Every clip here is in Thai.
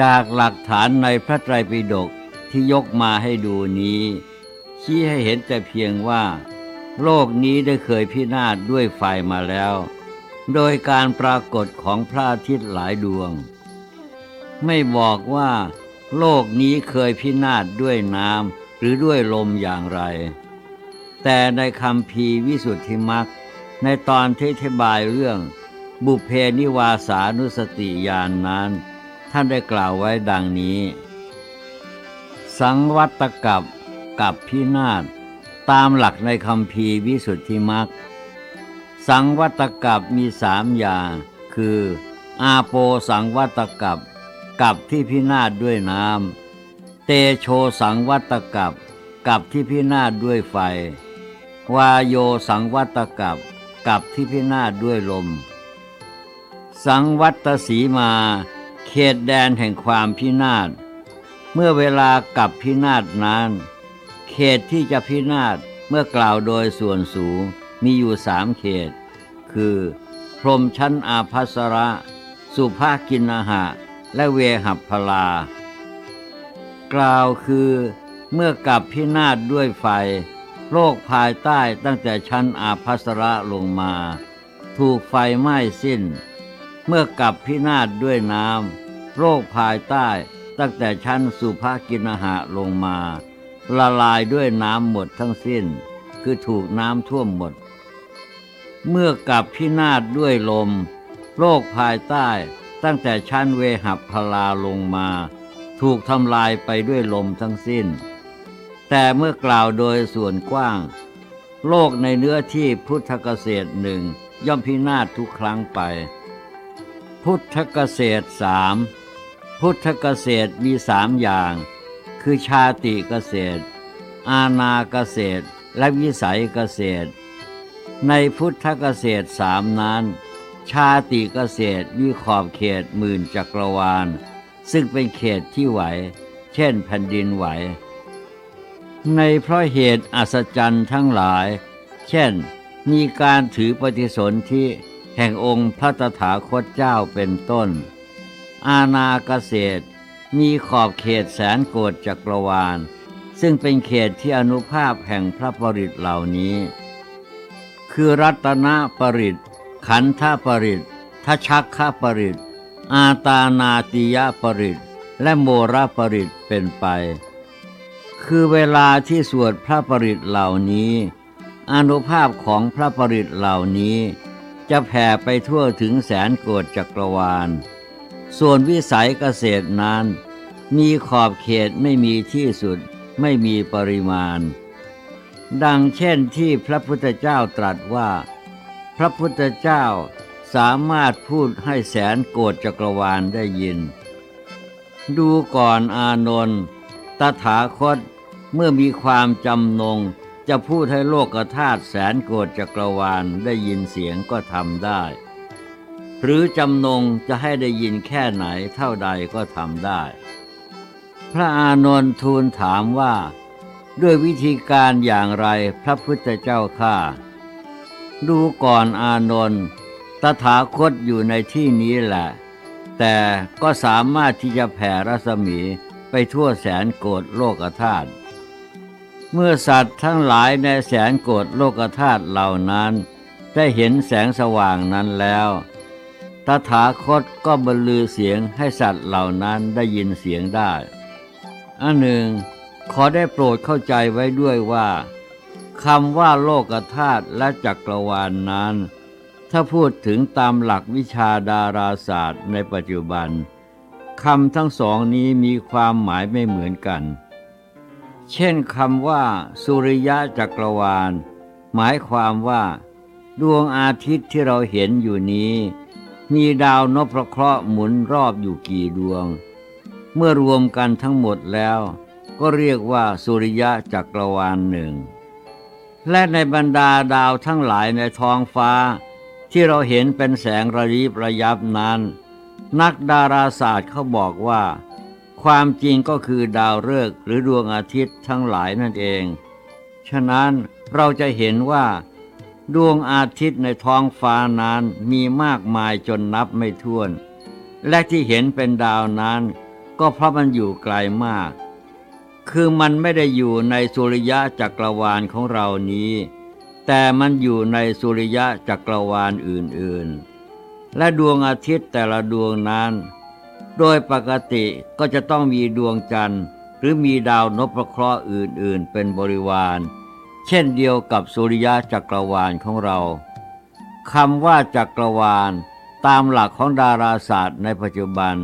จากหลักฐานในพระไตรปิฎกที่ยกมาให้ดูนี้ ชี้ให้เห็นแต่เพียงว่า โลกนี้ได้เคยพินาศด้วยไฟมาแล้ว โดยการปรากฏของพระอาทิตย์หลายดวง ไม่บอกว่า โลกนี้เคยพินาศด้วยน้ำหรือด้วยลมอย่างไร แต่ในคำพีวิสุทธิมักในตอนที่อธิบายเรื่อง บุเพนิวาสานุสติญาณนนั้น ท่านได้กล่าวไว้ดังนี้ สังวัตกับกับพินาศตามหลักในคำพีวิสุทธิมักสังวัตกับมีสามอย่างคือ อาโปสังวัตกับกับที่พินาศด้วยน้ำเตโชสังวัตกับกับที่พินาศด้วยไฟ วาโยสังวัตกับกับที่พินาศด้วยลม สังวัตสีมา ขตแดนแห่งความพินาศ เมื่อเวลากับพินาศนั้น เขตที่จะพินาศเมื่อกล่าวโดยส่วนสูงมีอยู่สามเขต คือ พรมชั้นอาภัสระ สุภากินาหะ และเวหัพพลา กล่าวคือเมื่อกับพินาศด้วยไฟ โลกภายใต้ตั้งแต่ชั้นอาภัสระลงมา ถูกไฟไหม้สิ้น เมื่อกับพินาศด้วยน้ำ โลกภายใต้ ตั้งแต่ชั้นสุภากินาหะลงมา ละลายด้วยน้ำหมดทั้งสิ้น คือถูกน้ำท่วมหมด เมื่อกับพินาศด้วยลมโลกภายใต้ตั้งแต่ชั้นเวหับพลาลงมา ถูกทำลายไปด้วยลมทั้งสิ้น แต่เมื่อกล่าวโดยส่วนกว้าง โลกในเนื้อที่พุทธเกษตรหนึ่งย่อมพินาศทุกครั้งไป พุทธเกษตรสาม พุทธเกษตรมีสามอย่าง คือชาติเกษตร อาณาเกษตร และวิสัยเกษตร ในพุทธเกษตรสามนั้น ชาติเกษตรมีขอบเขตหมื่นจักรวาล ซึ่งเป็นเขตที่ไหว เช่นแผ่นดินไหว ในเพราะเหตุอัศจรรย์ทั้งหลาย เช่น มีการถือปฏิสนธิแห่งองค์พระตถาคตเจ้าเป็นต้น อาณาเกษตร มีขอบเขตแสนโกฏจักรวาล ซึ่งเป็นเขตที่อนุภาพแห่งพระปริตเหล่านี้ คือรัตนปริตขันธปริตทชักขปริตอาตานาติยปริตและโมรปริตเป็นไป คือเวลาที่สวดพระปริตเหล่านี้ อนุภาพของพระปริตเหล่านี้ จะแผ่ไปทั่วถึงแสนโกฏจักรวาล ส่วนวิสัยเกษตรนั้น มีขอบเขตไม่มีที่สุดไม่มีปริมาณ ดังเช่นที่พระพุทธเจ้าตรัสว่า พระพุทธเจ้าสามารถพูดให้แสนโกฏจักรวาลได้ยิน ดูก่อนอานนท์ตถาคตเมื่อมีความจำนงจะพูดให้โลกธาตุแสนโกฏจักรวาลได้ยินเสียงก็ทำได้ หรือจำนงจะให้ได้ยินแค่ไหนเท่าใดก็ทำได้ พระอานนท์ทูลถามว่า ด้วยวิธีการอย่างไรพระพุทธเจ้าข้าดูก่อนอานนท์ตถาคตอยู่ในที่นี้แหละ แต่ก็สามารถที่จะแผ่รัศมีไปทั่วแสนโกฏโลกธาตุเมื่อสัตว์ทั้งหลายในแสนโกฏโลกธาตุเหล่านั้น ได้เห็นแสงสว่างนั้นแล้ว ตถาคตก็บรรลือเสียงให้สัตว์เหล่านั้นได้ยินเสียงได้อันหนึ่ง ขอได้โปรดเข้าใจไว้ด้วยว่าคำว่าโลกธาตุและจักรวาลนนั้น ถ้าพูดถึงตามหลักวิชาดาราศาสตร์ในปัจจุบันคำทั้งสองนี้มีความหมายไม่เหมือนกัน เช่นคำว่า สุริยะจักรวาล หมายความว่า ดวงอาทิตย์ที่เราเห็นอยู่นี้ มีดาวนพเคราะห์หมุนรอบอยู่กี่ดวง เมื่อรวมกันทั้งหมดแล้ว ก็เรียกว่าสุริยะจักรวาลหนึ่ง และในบรรดาดาวทั้งหลายในท้องฟ้า ที่เราเห็นเป็นแสงระยิบระยับนั้น นักดาราศาสตร์เขาบอกว่า ความจริงก็คือดาวฤกษ์หรือดวงอาทิตย์ทั้งหลายนั่นเอง ฉะนั้นเราจะเห็นว่า ดวงอาทิตย์ในท้องฟ้านั้นมีมากมายจนนับไม่ถ้วน และที่เห็นเป็นดาวนั้นกก็เพราะมันอยู่ไกลมาก คือมันไม่ได้อยู่ในสุริยะจักรวาลของเรานี้ แต่มันอยู่ในสุริยะจักรวาลอื่นๆ และดวงอาทิตย์แต่ละดวงนั้น โดยปกติก็จะต้องมีดวงจันทร์ หรือมีดาวนพเคราะห์อื่นๆ เป็นบริวาร เช่นเดียวกับสุริยะจักรวาลของเราคำว่าจักรวาล ตามหลักของดาราศาสตร์ในปัจจุบัน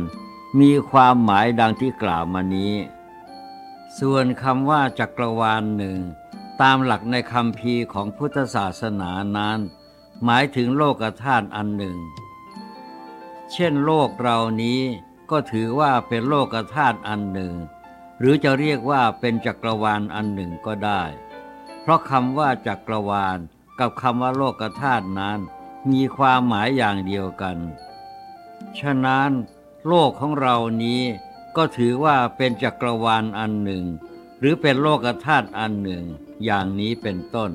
มีความหมายดังที่กล่าวมานี้ ส่วนคำว่าจักรวาลหนึ่งตามหลักในคำพีของพุทธศาสนานั้น หมายถึงโลกธาตุอันหนึ่ง เช่นโลกเรานี้ก็ถือว่าเป็นโลกธาตุอันหนึ่ง หรือจะเรียกว่าเป็นจักรวาลอันหนึ่งก็ได้ เพราะคำว่าจักรวาลกับคำว่าโลกธาตุนั้น มีความหมายอย่างเดียวกัน ฉะนั้น โลกของเรานี้ก็ถือว่าเป็นจักรวาลอันหนึ่ง หรือเป็นโลกธาตุอันหนึ่ง อย่างนี้เป็นต้น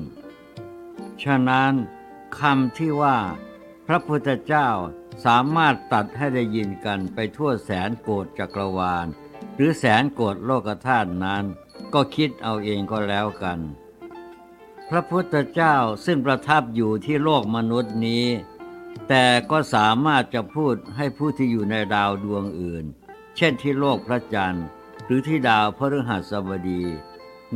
ฉะนั้นคำที่ว่า พระพุทธเจ้าสามารถตัดให้ได้ยินกันไปทั่วแสนโกดจักรวาล หรือแสนโกดโลกธาตุนั้น ก็คิดเอาเองก็แล้วกัน พระพุทธเจ้าซึ่งประทับอยู่ที่โลกมนุษย์นี้ แต่ก็สามารถจะพูดให้ผู้ที่อยู่ในดาวดวงอื่น เช่นที่โลกพระจันทร์ หรือที่ดาวพฤหัสบดี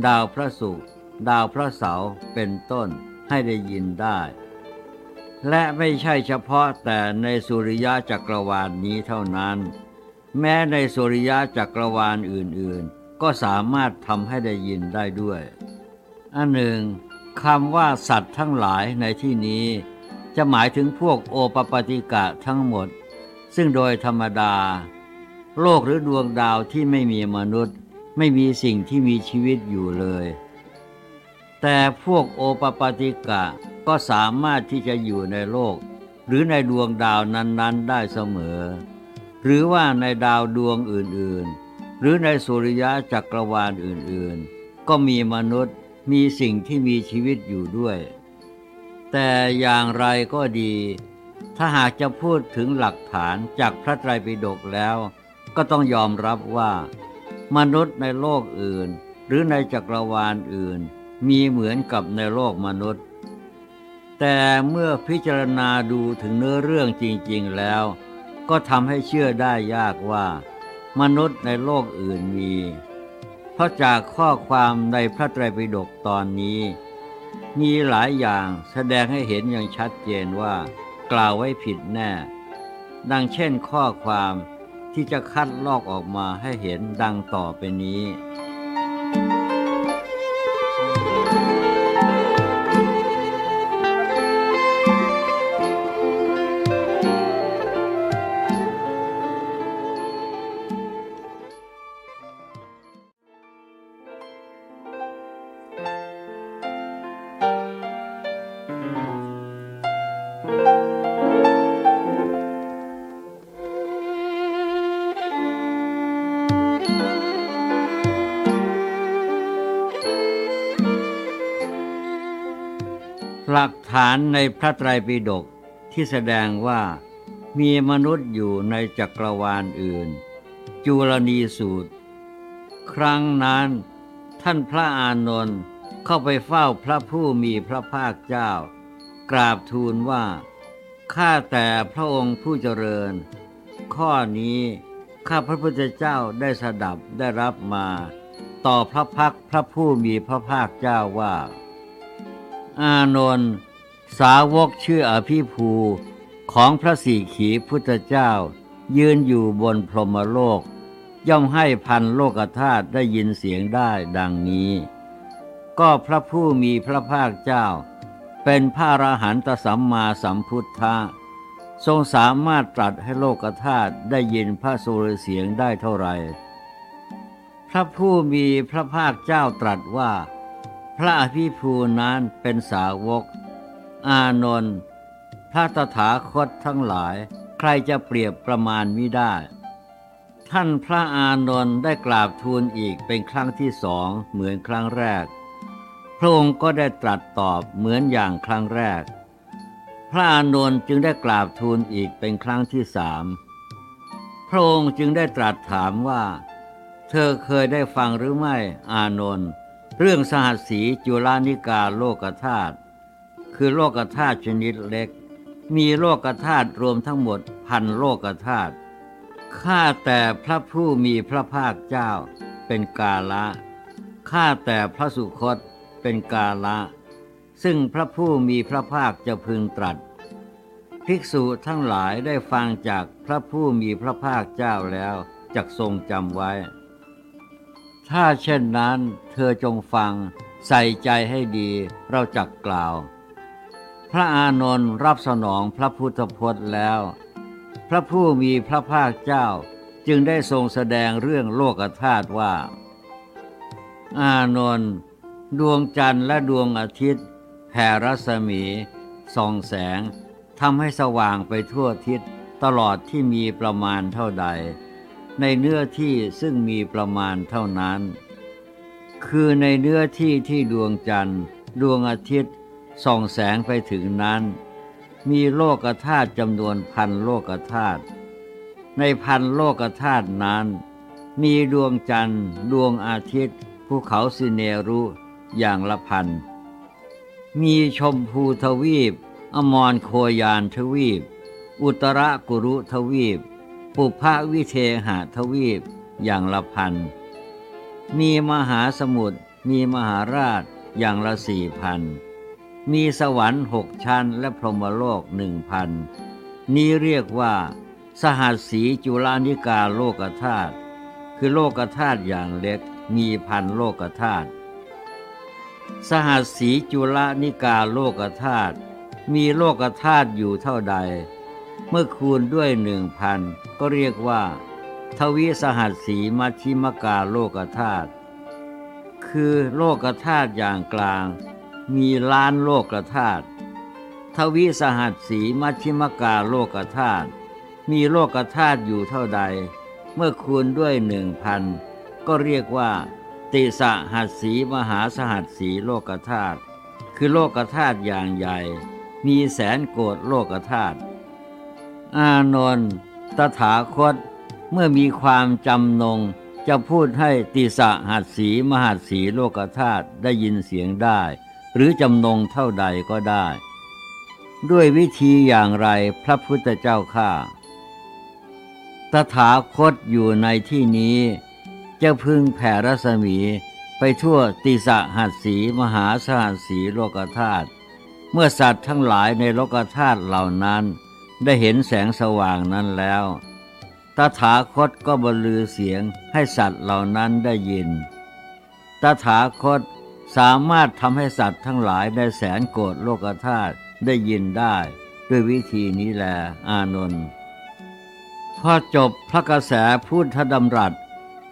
ดาวพระศุกร์ดาวพระเสาร์เป็นต้นให้ได้ยินได้ และไม่ใช่เฉพาะแต่ในสุริยะจักรวาลนนี้เท่านั้น แม้ในสุริยะจักรวาลอื่นๆ ก็สามารถทำให้ได้ยินได้ด้วย อันหนึ่ง คำว่าสัตว์ทั้งหลายในที่นี้ จะหมายถึงพวกโอปปติกะทั้งหมด ซึ่งโดยธรรมดา โลกหรือดวงดาวที่ไม่มีมนุษย์ ไม่มีสิ่งที่มีชีวิตอยู่เลย แต่พวกโอปปติกะก็สามารถที่จะอยู่ในโลก หรือในดวงดาวนั้นๆได้เสมอ หรือว่าในดาวดวงอื่นๆ หรือในสุริยะจักรวาลอื่นๆ ก็มีมนุษย์ มีสิ่งที่มีชีวิตอยู่ด้วย แต่อย่างไรก็ดี ถ้าหากจะพูดถึงหลักฐานจากพระไตรปิฎกแล้ว ก็ต้องยอมรับว่า มนุษย์ในโลกอื่น หรือในจักรวาลอื่น มีเหมือนกับในโลกมนุษย์ แต่เมื่อพิจารณาดูถึงเนื้อเรื่องจริง ๆแล้ว ก็ทำให้เชื่อได้ยากว่า มนุษย์ในโลกอื่นมี เพราะจากข้อความในพระไตรปิฎกตอนนี้ มีหลายอย่างแสดงให้เห็นอย่างชัดเจนว่า กล่าวไว้ผิดแน่ ดังเช่นข้อความที่จะคัดลอกออกมาให้เห็นดังต่อไปนี้ หลักฐานในพระไตรปิฎกที่แสดงว่ามีมนุษย์อยู่ในจักรวาลอื่น จุลนีสูตร ครั้งนั้นท่านพระอานนท์เข้าไปเฝ้าพระผู้มีพระภาคเจ้า กราบทูลว่า ข้าแต่พระองค์ผู้เจริญ ข้อนี้ข้าพระพุทธเจ้าได้สดับได้รับมา ต่อพระพักพระผู้มีพระภาคเจ้าว่า อานนท์สาวกชื่ออภิภูของพระสี่ขีพุทธเจ้า ยืนอยู่บนพรหมโลก ย่อมให้พันโลกธาตุได้ยินเสียงได้ดังนี้ ก็พระผู้มีพระภาคเจ้า เป็นพระอรหันตสัมมาสัมพุทธะทรงสามารถตรัสให้โลกธาตุได้ยินพระสุรเสียงได้เท่าไหร่พระผู้มีพระภาคเจ้าตรัสว่า พระอภิภูนั้นเป็นสาวก อานนท์พระตถาคตทั้งหลาย ใครจะเปรียบประมาณมิได้ ท่านพระอานนท์ได้กราบทูลอีกเป็นครั้งที่สองเหมือนครั้งแรก พระองค์ก็ได้ตรัสตอบเหมือนอย่างครั้งแรก พระอานนท์จึงได้กราบทูลอีกเป็นครั้งที่สามพระองค์จึงได้ตรัสถามว่า เธอเคยได้ฟังหรือไม่อานนท์ เรื่องสหัสสีจุลานิกาโลกธาตุคือโลกธาตุชนิดเล็ก มีโลกธาตุรวมทั้งหมดพันโลกธาตุข้าแต่พระผู้มีพระภาคเจ้าเป็นกาละข้าแต่พระสุคตเป็นกาละ ซึ่งพระผู้มีพระภาคจะพึงตรัส ภิกษุทั้งหลายได้ฟังจากพระผู้มีพระภาคเจ้าแล้วจักทรงจำไว้ ถ้าเช่นนั้นเธอจงฟังใส่ใจให้ดีเราจักกล่าว พระอานนท์รับสนองพระพุทธพจน์แล้ว พระผู้มีพระภาคเจ้าจึงได้ทรงแสดงเรื่องโลกธาตุว่า อานนท์ดวงจันทร์และดวงอาทิตย์แผ่รัศมีส่องแสงทำให้สว่างไปทั่วทิศตลอดที่มีประมาณเท่าใด ในเนื้อที่ซึ่งมีประมาณเท่านั้น คือในเนื้อที่ที่ดวงจันทร์ ดวงอาทิตย์ส่องแสงไปถึงนั้น มีโลกธาตุจำนวนพันโลกธาตุในพันโลกธาตุนั้น มีดวงจันทร์ ดวงอาทิตย์ภูเขาสิเนรุอย่างละพัน มีชมพูทวีป อมรโคยานทวีป อุตรกุรุทวีป ปุพะวิเทหะทวีปอย่างละพัน มีมหาสมุทรมีมหาราชอย่างละสี่พัน มีสวรรค์หกชั้นและพรหมโลกหนึ่งพัน นี้เรียกว่า สหัสสีจูฬนิกาโลกธาตุคือโลกธาตุอย่างเล็กมีพันโลกธาตุสหัสสีจูฬนิกาโลกธาตุมีโลกธาตุอยู่เท่าใด เมื่อคูณด้วยหนึ่งพันก็เรียกว่า ทวิสหัสสีมัชฌิมิกาโลกธาตุคือโลกธาตุอย่างกลาง มีล้านโลกธาตุทวิสหัสสีมัชชิมกาโลกธาตุมีโลกธาตุอยู่เท่าใด เมื่อคูณด้วยหนึ่งพันก็เรียกว่า ติสหัสสีมหาสหัสสีโลกธาตุคือโลกธาตุอย่างใหญ่ มีแสนโกดโลกธาตุ อานนท์ตถาคต เมื่อมีความจำนง จะพูดให้ติสหัสสีมหัสสีโลกธาตุได้ยินเสียงได้ หรือจำนงเท่าใดก็ได้ ด้วยวิธีอย่างไรพระพุทธเจ้าข้าตถาคตอยู่ในที่นี้จะพึงแผ่รัศมีไปทั่วติสหัสสีมหาสหัสสีโลกธาตุเมื่อสัตว์ทั้งหลายในโลกธาตุเหล่านั้น ได้เห็นแสงสว่างนั้นแล้วตถาคตก็บรรลือเสียงให้สัตว์เหล่านั้นได้ยิน ตถาคตสามารถทำให้สัตว์ทั้งหลายในแสนโกดโลกธาตุได้ยินได้ ด้วยวิธีนี้แลอานนท์พอจบพระกระแสพุทธดำรัส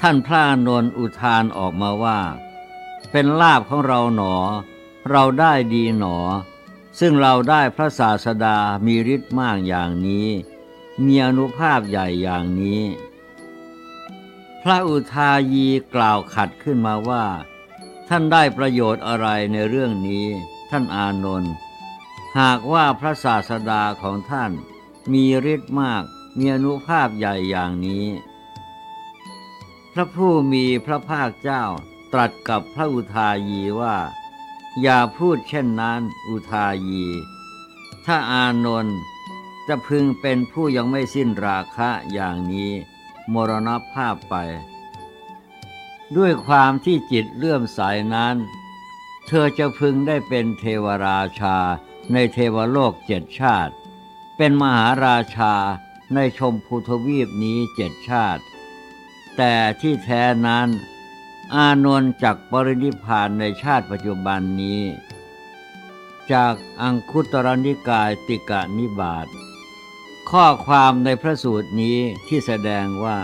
ท่านพระอานนท์อุทานออกมาว่า เป็นลาภของเราหนอ เราได้ดีหนอ ซึ่งเราได้พระศาสดามีฤทธิ์มากอย่างนี้ มีอนุภาพใหญ่อย่างนี้ พระอุทายีกล่าวขัดขึ้นมาว่า ท่านได้ประโยชน์อะไรในเรื่องนี้ ท่านอานนท์หากว่าพระศาสดาของท่าน มีฤทธิ์มาก มีอนุภาพใหญ่อย่างนี้ พระผู้มีพระภาคเจ้าตรัสกับพระอุทายีว่า อย่าพูดเช่นนั้นอุทายี ถ้าอานนท์จะพึงเป็นผู้ยังไม่สิ้นราคะอย่างนี้ มรณภาพไป ด้วยความที่จิตเลื่อมใสนั้น เธอจะพึงได้เป็นเทวราชาในเทวโลกเจ็ดชาติ เป็นมหาราชาในชมพูทวีปนี้เจ็ดชาติ แต่ที่แท้นั้น อานนท์จากปรินิพานในชาติปัจจุบันนี้ จากอังคุตรนิกายติกะนิบาตข้อความในพระสูตรนี้ที่แสดงว่า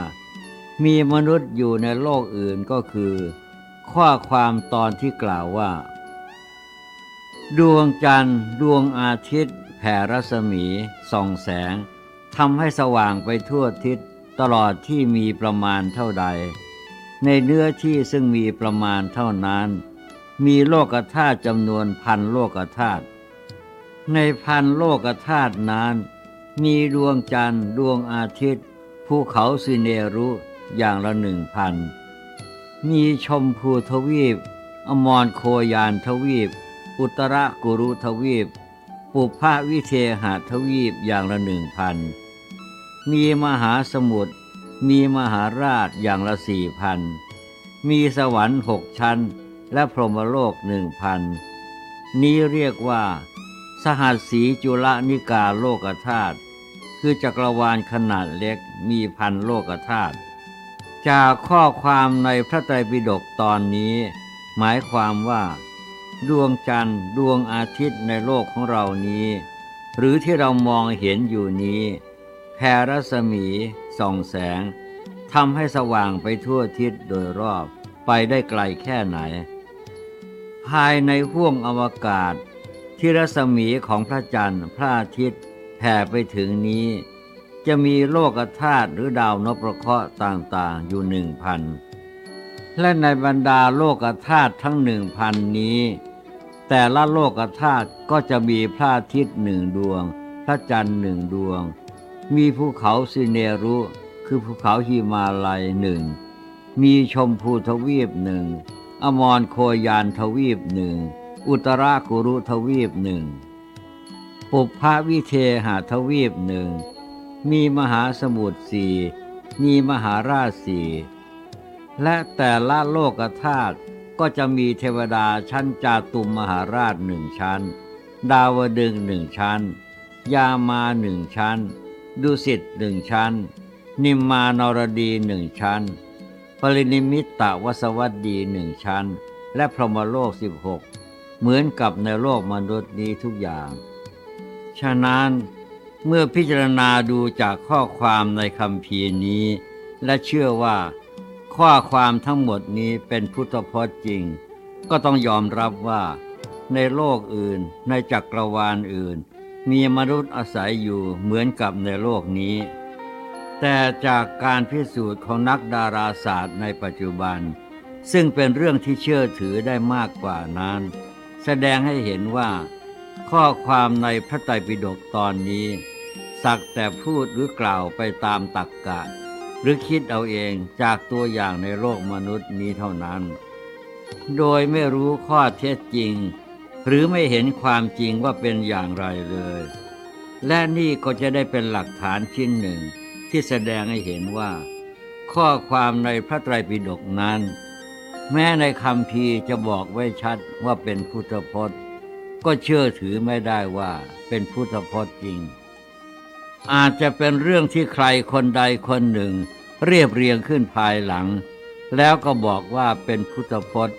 มีมนุษย์อยู่ในโลกอื่นก็คือ ข้อความตอนที่กล่าวว่า ดวงจันทร์ ดวงอาทิตย์ แผ่รัศมีส่องแสงทำให้สว่างไปทั่วทิศตลอดที่มีประมาณเท่าใด ในเนื้อที่ซึ่งมีประมาณเท่านั้น มีโลกธาตุจำนวนพันโลกธาตุในพันโลกธาตุนั้น มีดวงจันทร์ดวงอาทิตย์ภูเขาสิเนรุอย่างละหนึ่งพันมีชมพูทวีป อมรโคยานทวีป อุตรกุรุทวีป ปุพพวิเทหทวีปอย่างละหนึ่งพันมีมหาสมุทร มีมหาราชอย่างละสี่พัน มีสวรรค์หกชั้น และพรหมโลกหนึ่งพัน นี้เรียกว่า สหัสสีจุลนิกาโลกธาตุ คือจักรวาลขนาดเล็กมีพันโลกธาตุ จากข้อความในพระไตรปิฎกตอนนี้ หมายความว่า ดวงจันทร์ดวงอาทิตย์ในโลกของเรานี้ หรือที่เรามองเห็นอยู่นี้แผ่รัศมี ส่องแสงทำให้สว่างไปทั่วทิศโดยรอบไปได้ไกลแค่ไหน ภายในห้วงอวกาศ ที่รัศมีของพระจันทร์พระอาทิตย์แผ่ไปถึงนี้ จะมีโลกธาตุหรือดาวนพเคราะห์ต่างๆอยู่หนึ่งพันและในบรรดาโลกธาตุทั้งหนึ่งพันนี้ แต่ละโลกธาตุก็จะมีพระอาทิตย์หนึ่งดวง พระจันทร์หนึ่งดวง มีภูเขาสิเนรุคือภูเขาหิมาลัยหนึ่ง มีชมพูทวีปหนึ่ง อมรโคยานทวีปหนึ่ง อุตรากุรุทวีปหนึ่ง ปุพพวิเทหาทวีปหนึ่ง มีมหาสมุทรสี่มีมหาราชสี่และแต่ละโลกธาตุก็จะมีเทวดาชั้นจาตุมมหาราชหนึ่งชั้น ดาวดึงหนึ่งชั้น ยามาหนึ่งชั้น ดุสิตหนึ่งชั้น นิมมานรดีหนึ่งชั้น ปรินิมิตตวสวัสดีหนึ่งชั้น และพรหมโลกสิบหกเหมือนกับในโลกมนุษย์นี้ทุกอย่าง ฉะนั้นเมื่อพิจารณาดูจากข้อความในคำพีนี้ และเชื่อว่า ข้อความทั้งหมดนี้เป็นพุทธพจน์จริง ก็ต้องยอมรับว่า ในโลกอื่นในจักรวาลอื่น มีมนุษย์อาศัยอยู่เหมือนกับในโลกนี้ แต่จากการพิสูจน์ของนักดาราศาสตร์ในปัจจุบัน ซึ่งเป็นเรื่องที่เชื่อถือได้มากกว่านั้น แสดงให้เห็นว่า ข้อความในพระไตรปิฎกตอนนี้ สักแต่พูดหรือกล่าวไปตามตักกะ หรือคิดเอาเองจากตัวอย่างในโลกมนุษย์นี้เท่านั้น โดยไม่รู้ข้อเท็จจริง หรือไม่เห็นความจริงว่าเป็นอย่างไรเลย และนี่ก็จะได้เป็นหลักฐานชิ้นหนึ่งที่แสดงให้เห็นว่า ข้อความในพระไตรปิฎกนั้น แม้ในคำพีจะบอกไว้ชัดว่าเป็นพุทธพจน์ ก็เชื่อถือไม่ได้ว่าเป็นพุทธพจน์จริง อาจจะเป็นเรื่องที่ใครคนใดคนหนึ่ง เรียบเรียงขึ้นภายหลัง แล้วก็บอกว่าเป็นพุทธพจน์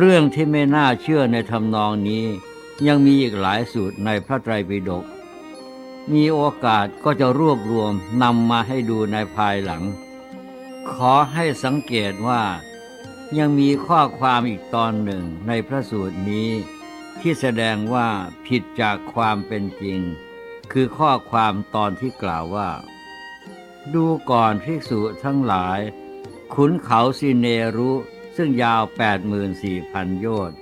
เรื่องที่ไม่น่าเชื่อในทำนองนี้ ยังมีอีกหลายสูตรในพระไตรปิฎกมีโอกาสก็จะรวบรวมนำมาให้ดูในภายหลัง ขอให้สังเกตว่า ยังมีข้อความอีกตอนหนึ่งในพระสูตรนี้ ที่แสดงว่าผิดจากความเป็นจริง คือข้อความตอนที่กล่าวว่า ดูก่อนภิกษุทั้งหลาย ขุนเขาสิเนรุ ซึ่งยาว 84,000 โยชน์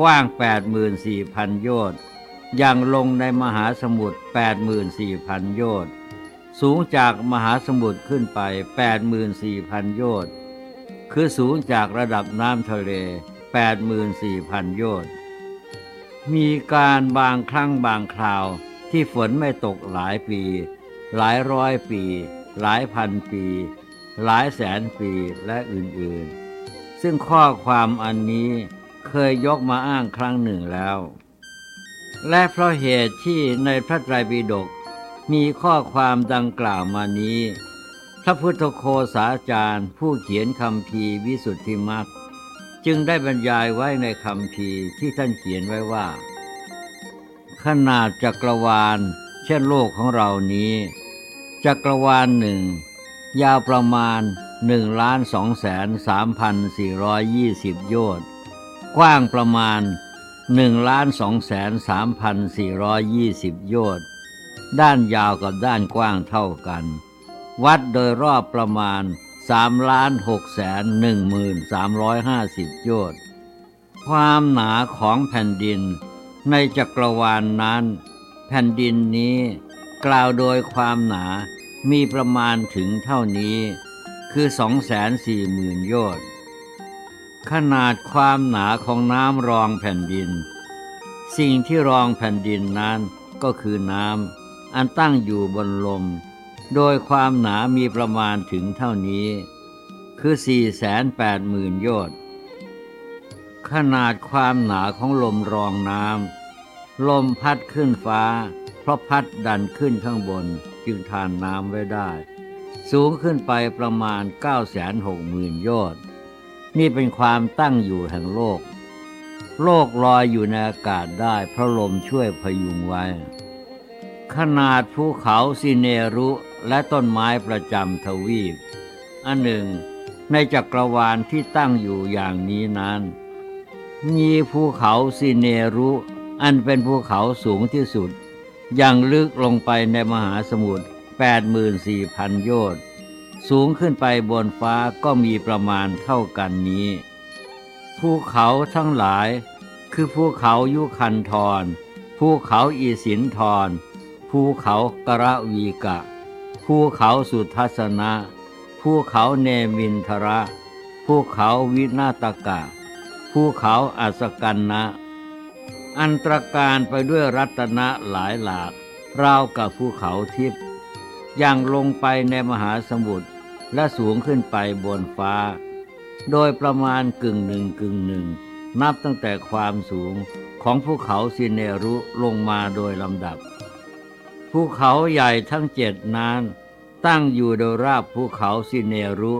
กว้าง 84,000 โยชน์ยังลงในมหาสมุทร84,000 โยชน์ สูงจากมหาสมุทรขึ้นไป 84,000 โยชน์ คือสูงจากระดับน้ำทะเล 84,000 โยชน์ มีการบางครั้งบางคราวที่ฝนไม่ตกหลายปี หลายร้อยปี หลายพันปี หลายแสนปีและอื่นๆ ซึ่งข้อความอันนี้เคยยกมาอ้างครั้งหนึ่งแล้ว และเพราะเหตุที่ในพระไตรปิฎกมีข้อความดังกล่าวมานี้ พระพุทธโคสาจารย์ผู้เขียนคำพีวิสุทธิมรรคจึงได้บรรยายไว้ในคำพีที่ท่านเขียนไว้ว่า ขนาดจักรวาล เช่นโลกของเรานี้ จักรวาลหนึ่ง ยาวประมาณ 1ล้าน2แสน3,420 โยชน์ กว้างประมาณ1ล้าน2แสน3,420 โยชน์ ด้านยาวกับด้านกว้างเท่ากัน วัดโดยรอบประมาณ3ล้าน6แสน1หมื่น350 โยชน์ ความหนาของแผ่นดิน ในจักรวาลนนั้น แผ่นดินนี้ กล่าวโดยความหนามีประมาณถึงเท่านี้ คือสองแสนสี่หมื่นโยชน์ขนาดความหนาของน้ำรองแผ่นดิน สิ่งที่รองแผ่นดินนั้นก็คือน้ำอันตั้งอยู่บนลม โดยความหนามีประมาณถึงเท่านี้ คือสี่แสนแปดหมื่นโยชน์ขนาดความหนาของลมรองน้ำลมพัดขึ้นฟ้า เพราะพัดดันขึ้นข้างบนจึงทานน้ำไว้ได้ สูงขึ้นไปประมาณ 9 6 0 0 0 0ยชน์นี่เป็นความตั้งอยู่แห่งโลก โลกลอยอยู่ในอากาศได้เพราะลมช่วยพยุงไว้ ขนาดภูเขาสิเนรุและต้นไม้ประจำทวีป อันหนึ่ง ในจักรวาลที่ตั้งอยู่อย่างนี้นั้น มีภูเขาสิเนรุ อันเป็นภูเขาสูงที่สุดยังลึกลงไปในมหาสมุทร 84,000 โยชน์ สูงขึ้นไปบนฟ้าก็มีประมาณเท่ากันนี้ ภูเขาทั้งหลาย คือภูเขายุคันธรภูเขาอีสินธรภูเขากระวีกะ ภูเขาสุทัศนะ ภูเขาเนมินทระ ภูเขาวินาตกะ ภูเขาอัสกันนะ อันตรการไปด้วยรัตนะหลายหลากราวกับภูเขาทิพย์ อย่างลงไปในมหาสมุทรและสูงขึ้นไปบนฟ้า โดยประมาณกึ่งหนึ่งกึ่งหนึ่ง นับตั้งแต่ความสูงของภูเขาสิเนรุลงมาโดยลำดับ ภูเขาใหญ่ทั้งเจ็ดนั้น ตั้งอยู่โดยราบภูเขาสิเนรุ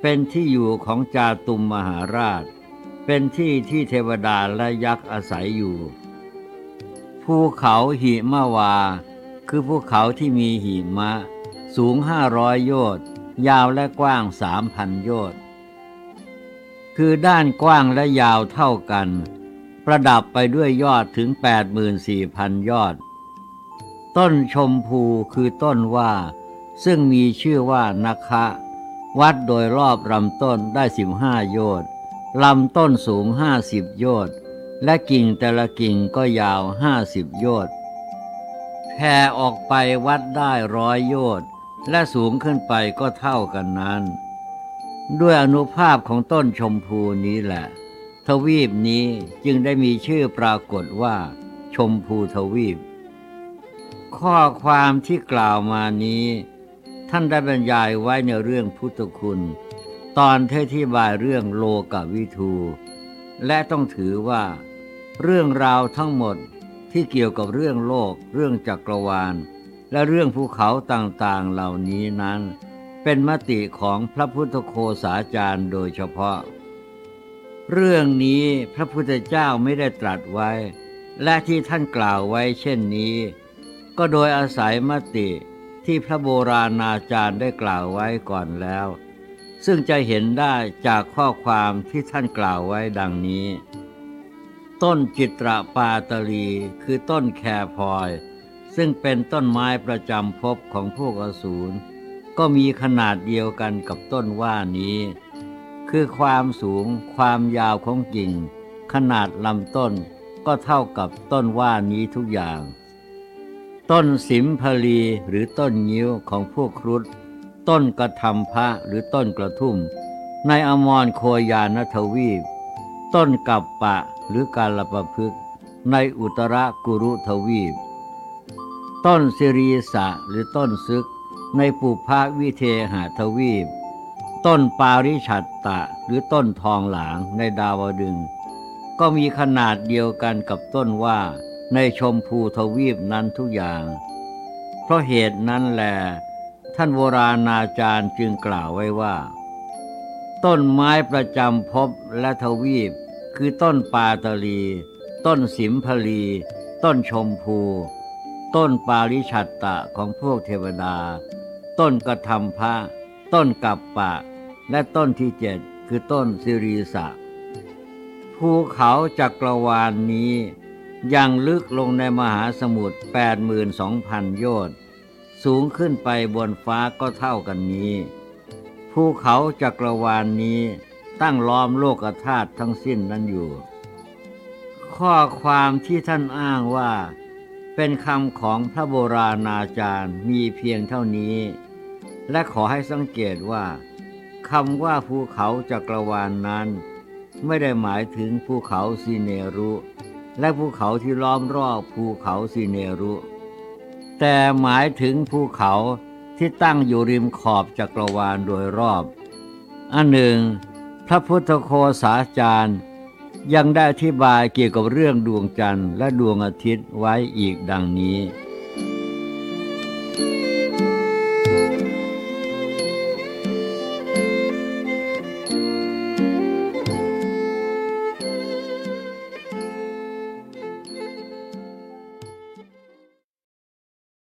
เป็นที่อยู่ของจาตุมมหาราช เป็นที่ที่เทวดาและยักษ์อาศัยอยู่ ภูเขาหิมาวา คือภูเขาที่มีหิมะ สูงห้าร้อยโยชน์ยาวและกว้างสามพันโยชน์คือด้านกว้างและยาวเท่ากัน ประดับไปด้วยยอดถึง 84,000 ยอด ต้นชมพูคือต้นว่า ซึ่งมีชื่อว่านักคะ วัดโดยรอบลำต้นได้ 15 โยชน์ลำต้นสูง 50 โยชน์และกิ่งแต่ละกิ่งก็ยาว 50 โยชน์ แผ่ออกไปวัดได้ร้อยโยชน์และสูงขึ้นไปก็เท่ากันนั้น ด้วยอนุภาพของต้นชมพูนี้แหละ ทวีปนี้จึงได้มีชื่อปรากฏว่า ชมพูทวีป ข้อความที่กล่าวมานี้ ท่านได้บรรยายไว้ในเรื่องพุทธคุณ ตอนเทศที่บายเรื่องโลกวิทู และต้องถือว่า เรื่องราวทั้งหมด ที่เกี่ยวกับเรื่องโลก เรื่องจักรวาล และเรื่องภูเขาต่างๆเหล่านี้นั้น เป็นมติของพระพุทธโคสาจารย์โดยเฉพาะ เรื่องนี้พระพุทธเจ้าไม่ได้ตรัสไว้ และที่ท่านกล่าวไว้เช่นนี้ ก็โดยอาศัยมติที่พระโบราณอาจารย์ได้กล่าวไว้ก่อนแล้ว ซึ่งจะเห็นได้จากข้อความที่ท่านกล่าวไว้ดังนี้ ต้นจิตรปาตลีคือต้นแคพลอย ซึ่งเป็นต้นไม้ประจำภพของพวกอสูรก็มีขนาดเดียวกันกับต้นว่านี้ คือความสูงความยาวของกิ่ง ขนาดลำต้นก็เท่ากับต้นว่านี้ทุกอย่าง ต้นสิมพลีหรือต้นงิ้วของพวกครุฑต้นกระทำพระหรือต้นกระทุ่ม ในอมรโคยานทวีป ต้นกับปะ หรือการละประพฤกในอุตรกุรุทวีป ต้นสิรีสะหรือต้นซึก ในปุพาวิเทหทวีป ต้นปาริชัตตะหรือต้นทองหลางในดาวดึง ก็มีขนาดเดียวกันกับต้นว่าในชมพูทวีปนั้นทุกอย่าง เพราะเหตุนั้นแหลท่านโบราณอาจารย์จึงกล่าวไว้ว่า ต้นไม้ประจำภพและทวีป คือต้นปาตลี ต้นสิมพลี ต้นชมพู ต้นปาริชัตตะของพวกเทวดา ต้นกระทำพระ ต้นกับปะ และต้นที่เจ็ดคือต้นสิรีสะภูเขาจักรวาลนนี้ยังลึกลงในมหาสมุทร82,000 โยชน์ สูงขึ้นไปบนฟ้าก็เท่ากันนี้ ภูเขาจักรวาลนนี้ ตั้งล้อมโลกธาตุทั้งสิ้นนั้นอยู่ ข้อความที่ท่านอ้างว่า เป็นคำของพระโบราณอาจารย์มีเพียงเท่านี้ และขอให้สังเกตว่าคำว่าภูเขาจักรวาลนนั้น ไม่ได้หมายถึงภูเขาซีเนรุ และภูเขาที่ล้อมรอบภูเขาซีเนรุ แต่หมายถึงภูเขาที่ตั้งอยู่ริมขอบจักรวาลโดยรอบ อันหนึ่ง พระพุทธโคสาจารย์ ยังได้อธิบายเกี่ยวกับเรื่องดวงจันทร์และดวงอาทิตย์ไว้อีกดังนี้